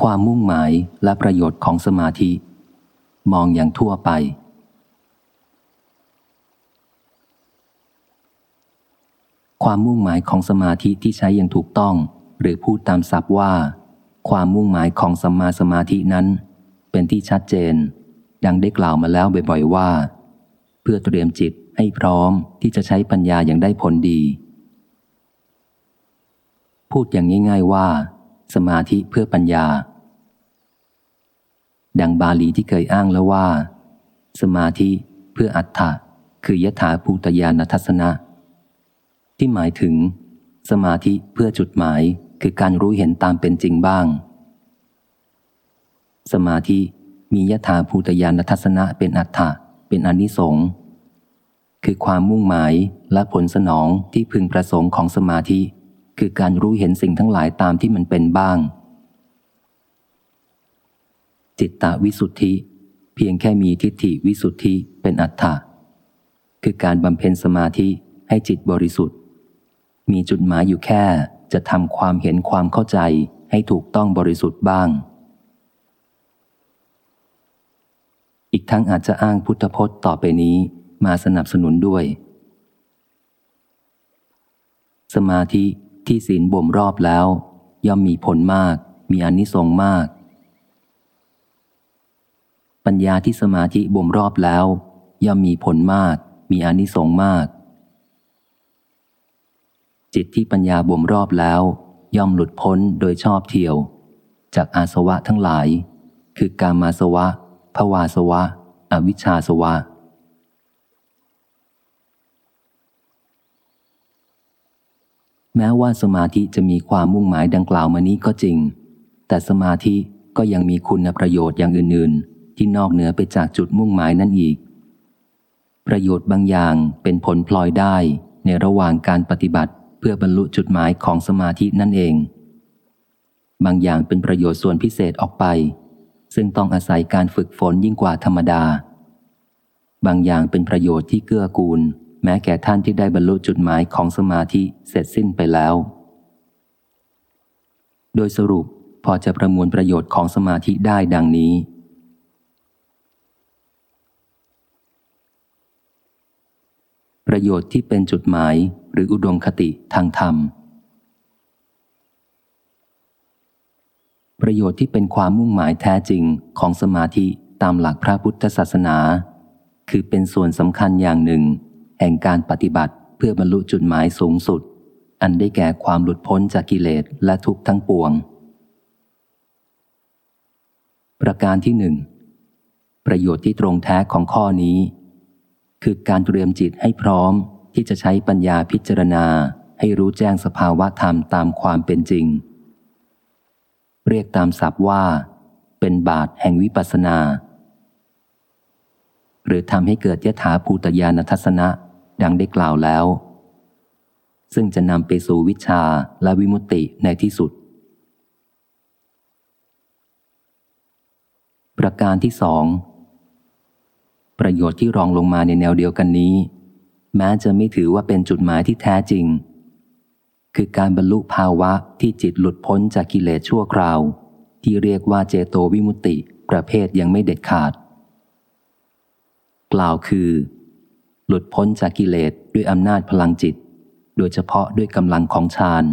ความมุ่งหมายและประโยชน์ของสมาธิ มองอย่างทั่วไป ความมุ่งหมายของสมาธิที่ใช้อย่างถูกต้อง หรือพูดตามศัพท์ว่า ความมุ่งหมายของสัมมาสมาธินั้น เป็นที่ชัดเจน ดังได้กล่าวมาแล้วบ่อยๆว่า เพื่อเตรียมจิตให้พร้อมที่จะใช้ปัญญาอย่างได้ผลดี พูดอย่างง่าย ๆว่า สมาธิเพื่อปัญญา ดังบาลีที่เคยอ้างแล้วว่า สมาธิเพื่ออัตถะคือยถาภูตยานทัศนะ ที่หมายถึง สมาธิเพื่อจุดหมายคือการรู้เห็นตามเป็นจริงบ้าง สมาธิมียถาภูตยานทัศนะเป็นอัตถะเป็นอนิสงส์คือความมุ่งหมายและผลสนองที่พึงประสงค์ของสมาธิ คือการรู้เห็นสิ่งทั้งหลายตามที่มันเป็นบ้าง จิตตวิสุทธิ เพียงแค่มีทิฏฐิวิสุทธิเป็นอัตถะคือการบำเพ็ญสมาธิให้จิตบริสุทธิ์ มีจุดหมายอยู่แค่จะทำความเห็นความเข้าใจให้ถูกต้องบริสุทธิ์บ้าง อีกทั้งอาจจะอ้างพุทธพจน์ต่อไปนี้มาสนับสนุนด้วย สมาธิ ที่ศีลบ่มรอบแล้ว ย่อมมีผลมาก มีอนิสงส์มาก ปัญญาที่สมาธิบ่มรอบแล้ว ย่อมมีผลมาก มีอนิสงส์มาก จิตที่ปัญญาบ่มรอบแล้ว ย่อมหลุดพ้นโดยชอบเที่ยว จากอาสวะทั้งหลาย คือกามาสวะภวาสวะ อวิชชาสวะ แม้ว่าสมาธิจะมีความมุ่งหมายดังกล่าวมานี้ก็จริง แต่สมาธิก็ยังมีคุณประโยชน์อย่างอื่น ๆ ที่นอกเหนือไปจากจุดมุ่งหมายนั่นอีก ประโยชน์บางอย่างเป็นผลพลอยได้ในระหว่างการปฏิบัติเพื่อบรรลุจุดหมายของสมาธินั่นเอง บางอย่างเป็นประโยชน์ส่วนพิเศษออกไป ซึ่งต้องอาศัยการฝึกฝนยิ่งกว่าธรรมดา บางอย่างเป็นประโยชน์ที่เกื้อกูล แม้แก่ท่านที่ได้บรรลุจุดหมายของสมาธิเสร็จสิ้นไปแล้ว โดยสรุปพอจะประมวลประโยชน์ของสมาธิได้ดังนี้ ประโยชน์ที่เป็นจุดหมายหรืออุดมคติทางธรรม ประโยชน์ที่เป็นความมุ่งหมายแท้จริงของสมาธิตามหลักพระพุทธศาสนา คือเป็นส่วนสำคัญอย่างหนึ่ง แห่งการปฏิบัติเพื่อบรรลุจุดหมายสูงสุด อันได้แก่ความหลุดพ้นจากกิเลสและทุกข์ทั้งปวง ประการที่หนึ่งประโยชน์ที่ตรงแท้ของข้อนี้ คือการเตรียมจิตให้พร้อมที่จะใช้ปัญญาพิจารณาให้รู้แจ้งสภาวะธรรมตามความเป็นจริง เรียกตามศัพท์ว่า เป็นบาทแห่งวิปัสนา หรือทำให้เกิดยถาภูตญาณทัศนะ ดังได้กล่าวแล้ว ซึ่งจะนำไปสู่วิชาและวิมุตติในที่สุด ประการที่สองประโยชน์ที่รองลงมาในแนวเดียวกันนี้ แม้จะไม่ถือว่าเป็นจุดหมายที่แท้จริง คือการบรรลุภาวะที่จิตหลุดพ้นจากกิเลสชั่วคราว ที่เรียกว่าเจโตวิมุตติ ประเภทยังไม่เด็ดขาด กล่าวคือ หลุดพ้นจากกิเลสด้วยอำนาจพลังจิต โดยเฉพาะด้วยกำลังของฌาน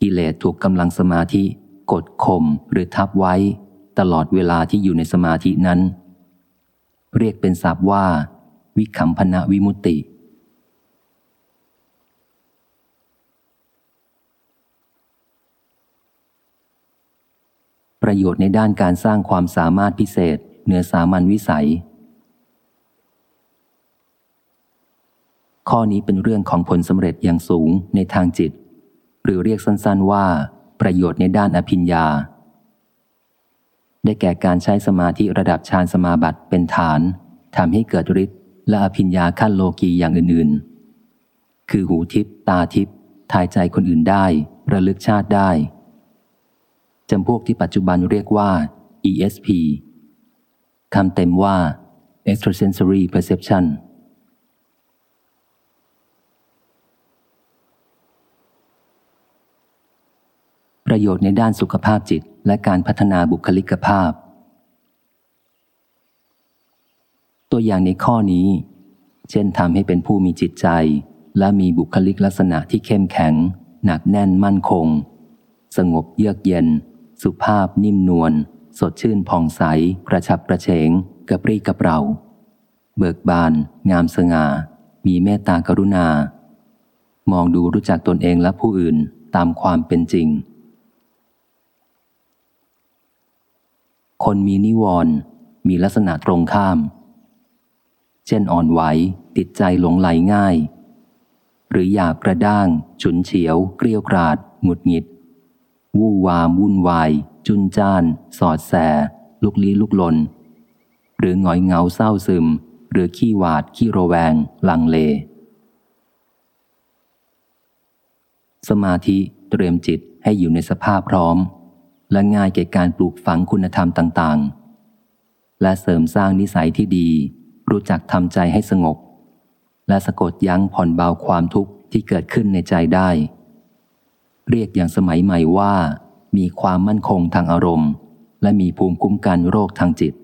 กิเลสถูกกำลังสมาธิ กดข่มหรือทับไว้ ตลอดเวลาที่อยู่ในสมาธินั้น เรียกเป็นศัพท์ว่า วิคัมพนาวิมุตติประโยชน์ในด้านการสร้างความสามารถพิเศษ เหนือสามัญวิสัย ข้อนี้เป็นเรื่องของผลสำเร็จอย่างสูงในทางจิต หรือเรียกสั้นๆว่า ประโยชน์ในด้านอภิญญา ได้แก่การใช้สมาธิระดับฌานสมาบัติเป็นฐานทำให้เกิดฤทธิ์และอภิญญาขั้นโลกีอย่างอื่นๆ คือหูทิพตาทิพทายใจคนอื่นได้ ระลึกชาติได้จำพวกที่ปัจจุบันเรียกว่า ESP คำเต็มว่า extrasensory perception ประโยชน์ในด้านสุขภาพจิต และการพัฒนาบุคลิกภาพ ตัวอย่างในข้อนี้ เช่นทำให้เป็นผู้มีจิตใจ และมีบุคลิกลักษณะที่เข้มแข็ง หนักแน่นมั่นคง สงบเยือกเย็น สุภาพนิ่มนวลสดชื่นผ่องใส กระชับกระเฉงกระปรี้กระเปร่า เบิกบาน งามสง่า มีเมตตากรุณา มองดูรู้จักตนเองและผู้อื่นตามความเป็นจริง คนมีนิวรณ์มีลักษณะตรงข้าม เช่นอ่อนไหว ติดใจหลงไหลง่าย หรืออยากกระด้าง ฉุนเฉียว เกลียวกราด หงุดหงิด วู่วามวุ่นวาย จุนจ้าน สอดแส ลุกลี้ลุกลน หรือหงอยเงาเศร้าซึม หรือขี้หวาด ขี้ระแวง ลังเล สมาธิเตรียมจิตให้อยู่ในสภาพพร้อม และง่ายแก่การปลูกฝังคุณธรรมต่างๆ และเสริมสร้างนิสัยที่ดี รู้จักทำใจให้สงบ และสะกดยั้งผ่อนเบาความทุกข์ที่เกิดขึ้นในใจได้ เรียกอย่างสมัยใหม่ว่า มีความมั่นคงทางอารมณ์ และมีภูมิคุ้มกันโรคทางจิต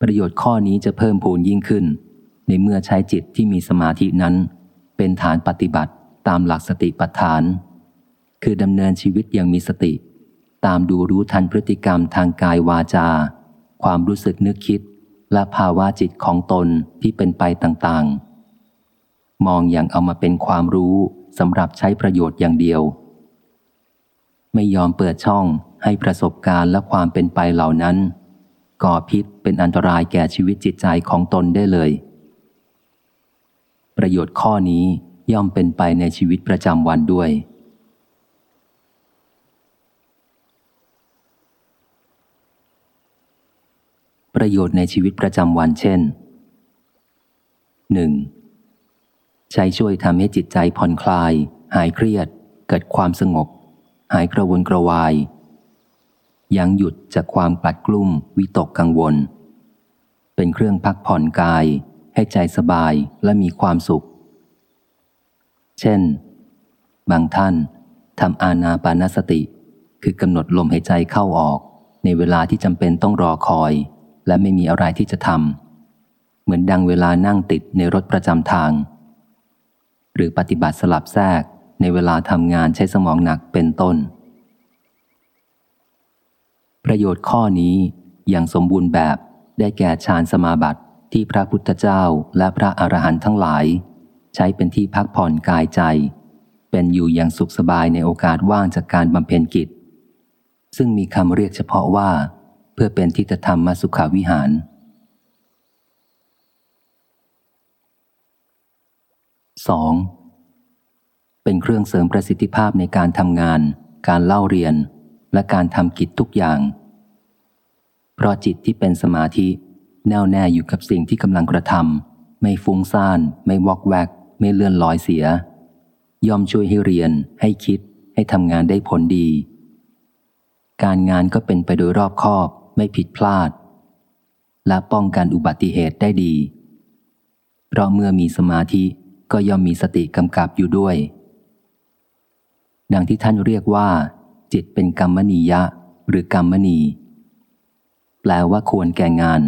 ประโยชน์ข้อนี้จะเพิ่มพูนยิ่งขึ้น ในเมื่อใช้จิตที่มีสมาธินั้น เป็นฐานปฏิบัติตามหลักสติปัฏฐาน คือดำเนินชีวิตอย่างมีสติ ตามดูรู้ทันพฤติกรรมทางกายวาจา ความรู้สึกนึกคิด และภาวะจิตของตนที่เป็นไปต่างๆ มองอย่างเอามาเป็นความรู้สำหรับใช้ประโยชน์อย่างเดียว ไม่ยอมเปิดช่องให้ประสบการณ์และความเป็นไปเหล่านั้น ก่อพิษเป็นอันตรายแก่ชีวิตจิตใจของตนได้เลย ประโยชน์ข้อนี้ย่อมเป็นไปในชีวิตประจำวันด้วย ประโยชน์ในชีวิตประจำวันเช่น 1. ใช้ช่วยทำให้จิตใจผ่อนคลาย หายเครียด เกิดความสงบ หายกระวนกระวาย ยังหยุดจากความกลัดกลุ้มวิตกกังวล เป็นเครื่องพักผ่อนกาย ให้ใจสบายและมีความสุข เช่น บางท่านทำอาณาปานสติ คือกำหนดลมหายใจเข้าออก ในเวลาที่จำเป็นต้องรอคอย และไม่มีอะไรที่จะทำเหมือนดังเวลานั่งติดในรถประจำทาง หรือปฏิบัติสลับแทรกในเวลาทำงานใช้สมองหนักเป็นต้น ประโยชน์ข้อนี้อย่างสมบูรณ์แบบได้แก่ฌานสมาบัติที่พระพุทธเจ้าและพระอรหันต์ทั้งหลาย ใช้เป็นที่พักผ่อนกายใจ เป็นอยู่อย่างสุขสบายในโอกาสว่างจากการบำเพ็ญกิจ ซึ่งมีคำเรียกเฉพาะว่า เพื่อเป็นทิฏฐธรรมมสุขาวิหาร 2. เป็นเครื่องเสริมประสิทธิภาพในการทำงาน การเล่าเรียน และการทำกิจทุกอย่าง เพราะจิตที่เป็นสมาธิ แน่วแน่อยู่กับสิ่งที่กำลังกระทำไม่ฟุ้งซ่าน ไม่วอกแวก ไม่เลื่อนลอยเสีย ย่อมช่วยให้เรียน ให้คิด ให้ทำงานได้ผลดี การงานก็เป็นไปโดยรอบคอบ ไม่ผิดพลาด และป้องกันอุบัติเหตุได้ดี เพราะเมื่อมีสมาธิก็ย่อมมีสติกำกับอยู่ด้วย ดังที่ท่านเรียกว่า จิตเป็นกรรมนียะหรือกรรมณีแปลว่าควรแก่งาน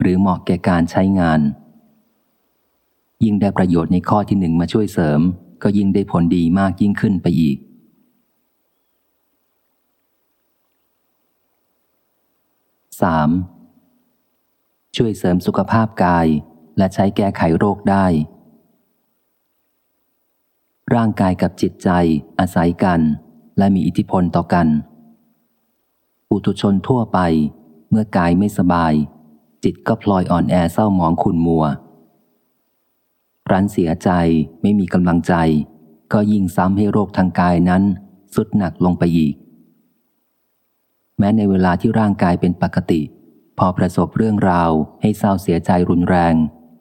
หรือเหมาะแก่การใช้งาน ยิ่งได้ประโยชน์ในข้อที่หนึ่งมาช่วยเสริม ก็ยิ่งได้ผลดีมากยิ่งขึ้นไปอีก 3. ช่วยเสริมสุขภาพกายและใช้แก้ไขโรคได้ ร่างกายกับจิตใจอาศัยกัน และมีอิทธิพลต่อกัน อุทุชนทั่วไป เมื่อกายไม่สบาย จิตก็พลอยอ่อนแอเศร้าหมองขุ่นมัวรันเสียใจไม่มีกำลังใจ ก็ยิ่งซ้ำให้โรคทางกายนั้น สุดหนักลงไปอีก แม้ในเวลาที่ร่างกายเป็นปกติ พอประสบเรื่องราวให้เศร้าเสียใจรุนแรง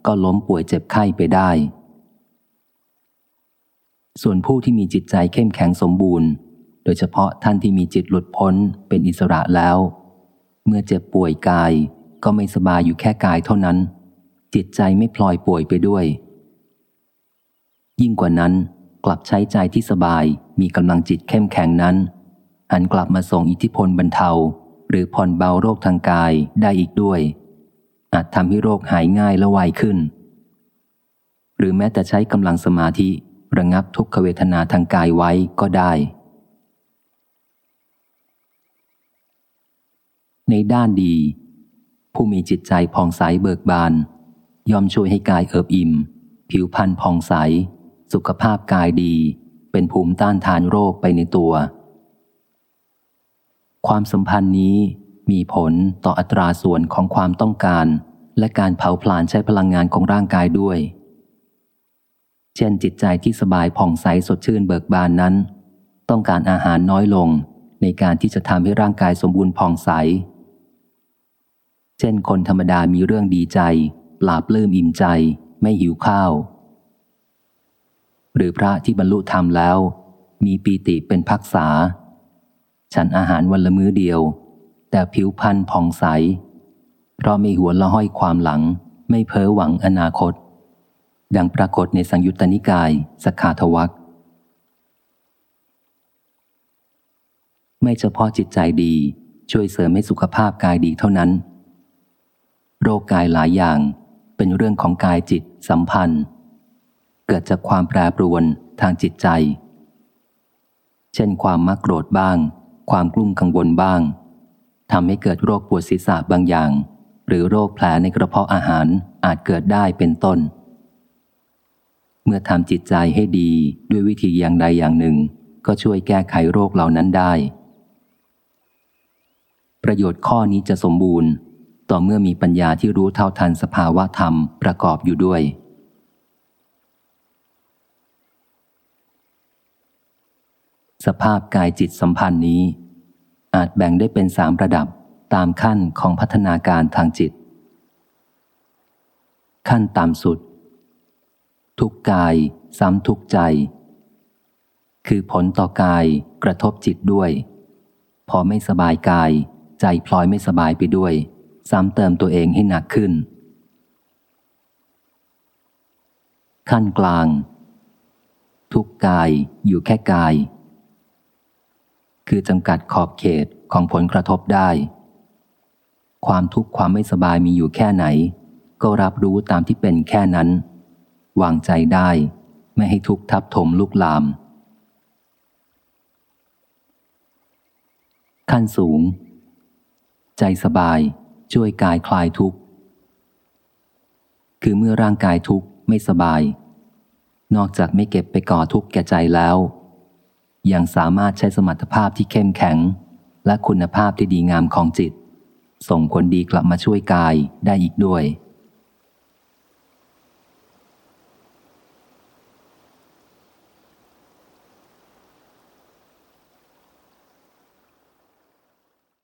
ก็ล้มป่วยเจ็บไข้ไปได้ ส่วนผู้ที่มีจิตใจเข้มแข็งสมบูรณ์ โดยเฉพาะท่านที่มีจิตหลุดพ้นเป็นอิสระแล้ว เมื่อเจ็บป่วยกายก็ไม่สบายอยู่แค่กายเท่านั้น จิตใจไม่พลอยป่วยไปด้วย ยิ่งกว่านั้นกลับใช้ใจที่สบายมีกำลังจิตเข้มแข็งนั้น หันกลับมาส่งอิทธิพลบรรเทา หรือผ่อนเบาโรคทางกายได้อีกด้วย อาจทำให้โรคหายง่ายและไวขึ้น หรือแม้แต่ใช้กำลังสมาธิระงับทุกขเวทนาทางกายไว้ก็ได้ ในด้านดี ผู้มีจิตใจผ่องใสเบิกบาน ยอมช่วยให้กายเอิบอิ่ม ผิวพรรณผ่องใส สุขภาพกายดี เป็นภูมิต้านทานโรคไปในตัว ความสัมพันธ์นี้มีผลต่ออัตราส่วนของความต้องการ และการเผาผลาญใช้พลังงานของร่างกายด้วย เช่นจิตใจที่สบายผ่องใสสดชื่นเบิกบานนั้น ต้องการอาหารน้อยลงในการที่จะทำให้ร่างกายสมบูรณ์ผ่องใส เช่นคนธรรมดามีเรื่องดีใจปลาบลื้มอิ่มใจไม่หิวข้าว หรือพระที่บรรลุธรรมแล้ว มีปีติเป็นพักษา ฉันอาหารวันละมื้อเดียว แต่ผิวพรรณผ่องใส เพราะไม่หัวละห้อยความหลัง ไม่เพ้อหวังอนาคต ดังปรากฏในสังยุตตนิกายสขาทวักไม่เฉพาะจิตใจดีช่วยเสริมให้สุขภาพกายดีเท่านั้น โรคกายหลายอย่างเป็นเรื่องของกายจิตสัมพันธ์ เกิดจากความแปรปรวนทางจิตใจ เช่นความมักโกรธบ้าง ความกลุ้มกังวลบ้างทำให้เกิดโรคปวดศีรษะบางอย่าง หรือโรคแผลในกระเพาะอาหารอาจเกิดได้เป็นต้น เมื่อทำจิตใจให้ดีด้วยวิธีอย่างใดอย่างหนึ่ง ก็ช่วยแก้ไขโรคเหล่านั้นได้ ประโยชน์ข้อนี้จะสมบูรณ์ ต่อเมื่อมีปัญญาที่รู้เท่าทันสภาวะธรรมประกอบอยู่ด้วย สภาพกายจิตสัมพันธ์นี้ อาจแบ่งได้เป็นสามระดับตามขั้นของพัฒนาการทางจิต ขั้นต่ำสุด ทุกกายซ้ำทุกใจ คือผลต่อกายกระทบจิตด้วย พอไม่สบายกาย ใจพลอยไม่สบายไปด้วย ซ้ำเติมตัวเองให้หนักขึ้น ขั้นกลาง ทุกกายอยู่แค่กาย คือจำกัดขอบเขตของผลกระทบได้ ความทุกข์ความไม่สบายมีอยู่แค่ไหน ก็รับรู้ตามที่เป็นแค่นั้น วางใจได้ ไม่ให้ทุกข์ทับถมลุกลาม ขั้นสูง ใจสบาย ช่วยกายคลายทุกข์ คือเมื่อร่างกายทุกข์ไม่สบาย นอกจากไม่เก็บไปก่อทุกข์แก่ใจแล้ว ยังสามารถใช้สมรรถภาพที่เข้มแข็ง และคุณภาพที่ดีงามของจิต ส่งคนดีกลับมาช่วยกายได้อีกด้วย